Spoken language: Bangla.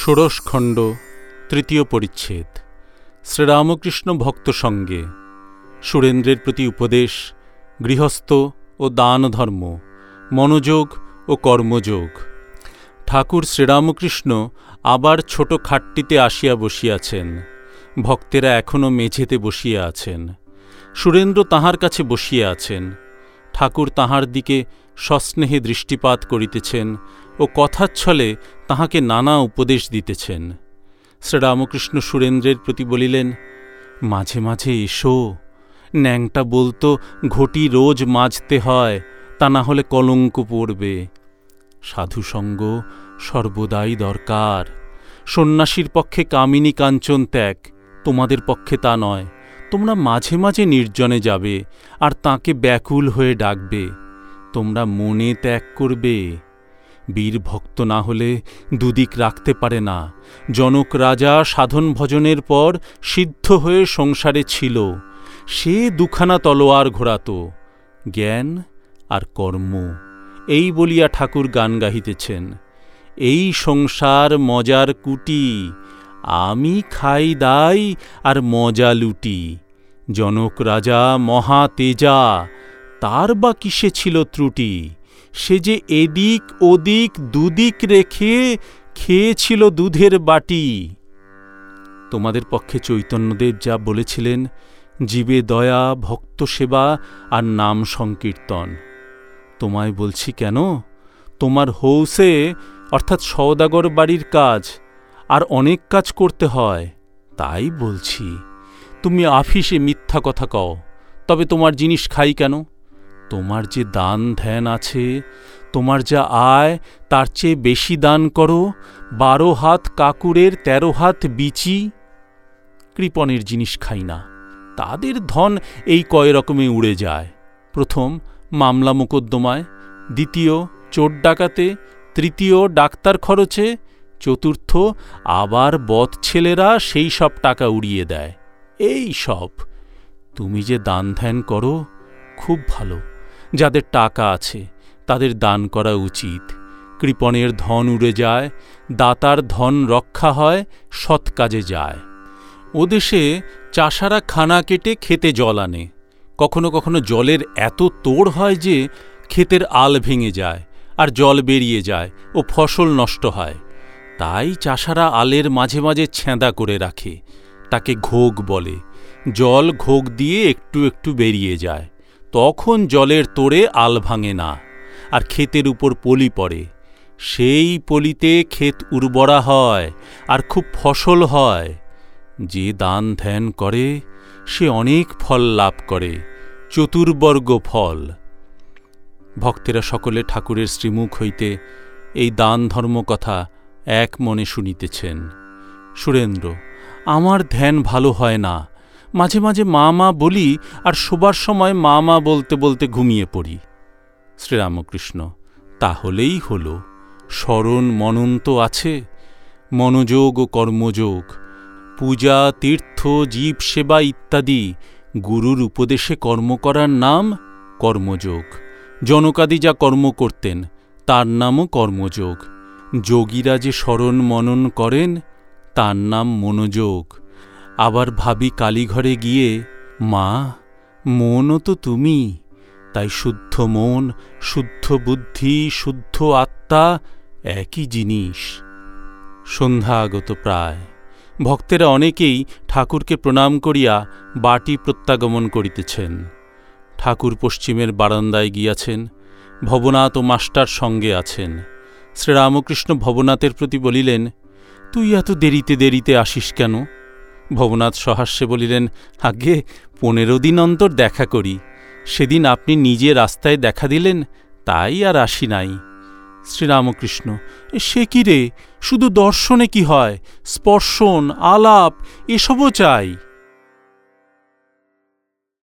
ষোড়শখণ্ড তৃতীয় পরিচ্ছেদ। শ্রীরামকৃষ্ণ ভক্ত সঙ্গে। সুরেন্দ্রের প্রতি উপদেশ, গৃহস্থ ও দান ধর্ম মনোযোগ ও কর্মযোগ। ঠাকুর শ্রীরামকৃষ্ণ আবার ছোট খাটটিতে আসিয়া বসিয়াছেন। ভক্তেরা এখনও মেঝেতে বসিয়া আছেন। সুরেন্দ্র তাহার কাছে বসিয়া আছেন। ঠাকুর তাহার দিকে সস্নেহে দৃষ্টিপাত করিতেছেন ও কথাচ্ছলে তাহাকে নানা উপদেশ দিতেছেন। শ্রীরামকৃষ্ণ সুরেন্দ্রের প্রতি বলিলেন, মাঝে মাঝে এসো, ন্যাংটা বলতো ঘটি রোজ মাজতে হয়, তা না হলে কলঙ্ক পড়বে। সাধুসঙ্গ সর্বদাই দরকার। সন্ন্যাসীর পক্ষে কামিনী কাঞ্চন ত্যাগ, তোমাদের পক্ষে তা নয়। তোমরা মাঝে মাঝে নির্জনে যাবে, আর তাকে ব্যাকুল হয়ে ডাকবে। তোমরা মনে ত্যাগ করবে। বীর ভক্ত না হলে দুদিক রাখতে পারে না। জনক রাজা সাধন ভজনের পর সিদ্ধ হয়ে সংসারে ছিল। সে দুখানা তলোয়ার ঘোরাত, জ্ঞান আর কর্ম। এই বলিয়া ঠাকুর গান গাহিতেছেন, এই সংসার মজার কুটি, আমি খাই দাই আর মজা লুটি। জনক রাজা মহা তেজা তার বা কিসে ছিল ত্রুটি? সে যে এদিক ওদিক দুদিক রেখে খেয়েছিল দুধের বাটি। তোমাদের পক্ষে চৈতন্যদেব যা বলেছিলেন, জীবে দয়া, ভক্ত সেবা আর নাম সংকীর্তন। তোমায় বলছি কেন? তোমার হৌসে, অর্থাৎ সওদাগর বাড়ির কাজ, আর অনেক কাজ করতে হয়। তাই বলছি, তুমি আফিসে মিথ্যা কথা কও, তবে তোমার জিনিস খাই কেন? তোমার যে দান ধ্যান আছে, তোমার যা আয়, তার চেয়ে বেশি দান করো, বারো হাত কাকুরের তেরো হাত বিচি। কৃপণের জিনিস খাই না, তাদের ধন এই কয় রকমে উড়ে যায়। প্রথম, মামলা মোকদ্দমায়। দ্বিতীয়, চোর ডাকাতে। তৃতীয়, ডাক্তার খরচে। চতুর্থ, আবার বদ ছেলেরা সেই সব টাকা উড়িয়ে দেয়। এই সব। তুমি যে দান ধ্যান করো, খুব ভালো। যাদের টাকা আছে, তাদের দান করা উচিত। কৃপণের ধন উড়ে যায়, দাতার ধন রক্ষা হয়, সৎ কাজে যায়। ও দেশে চাষারা খানা কেটে খেতে জল আনে। কখনো কখনো জলের এত তোড় হয় যে ক্ষেতের আল ভেঙে যায় আর জল বেরিয়ে যায় ও ফসল নষ্ট হয়। তাই চাষারা আলের মাঝে মাঝে ছ্যাঁদা করে রাখে। তাকে ঘোগ বলে। জল ঘোগ দিয়ে একটু একটু বেরিয়ে যায়। তখন জলের তোড়ে আল ভাঙে না, আর ক্ষেতের উপর পলি পড়ে। সেই পলিতে ক্ষেত উর্বরা হয়, আর খুব ফসল হয়। যে দান ধ্যান করে, সে অনেক ফল লাভ করে, চতুর্বর্গ ফল। ভক্তেরা সকলে ঠাকুরের শ্রীমুখ হইতে এই দান ধর্ম কথা এক মনে শুনিতেছেন। সুরেন্দ্র, আমার ধ্যান ভালো হয় না মাঝে মাঝে মা মা বলি আর শোবার সময় মা মা বলতে বলতে ঘুমিয়ে পড়ি। শ্রীরামকৃষ্ণ, তাহলেই হল। স্মরণ মনন তো আছে। মনোযোগ ও কর্মযোগ, পূজা, তীর্থ, জীব সেবা ইত্যাদি গুরুর উপদেশে কর্ম করার নাম কর্মযোগ। জনকাদি যা কর্ম করতেন, তার নামও কর্মযোগ। যোগীরা যে স্মরণ মনন করেন, তার নাম মনোযোগ। আবার ভাবি কালীঘরে গিয়ে, মা, মনও তো তুমি। তাই শুদ্ধ মন, শুদ্ধ বুদ্ধি, শুদ্ধ আত্মা, একই জিনিস। সন্ধ্যা আগত প্রায়। ভক্তেরা অনেকেই ঠাকুরকে প্রণাম করিয়া বাটি প্রত্যাগমন করিতেছেন। ঠাকুর পশ্চিমের বারান্দায় গিয়াছেন। ভবনাথ ও মাস্টার সঙ্গে আছেন। শ্রীরামকৃষ্ণ ভবনাথের প্রতি বলিলেন, তুই এত দেরিতে দেরিতে আসিস কেন? ভবনাথ সহাস্যে বলিলেন আগে পনেরো দিন অন্তর দেখা করি। সেদিন আপনি নিজে রাস্তায় দেখা দিলেন, তাই আর আসি নাই। শ্রীরামকৃষ্ণ সে কি রে? শুধু দর্শনে কি হয়? স্পর্শন, আলাপ, এসবও চাই।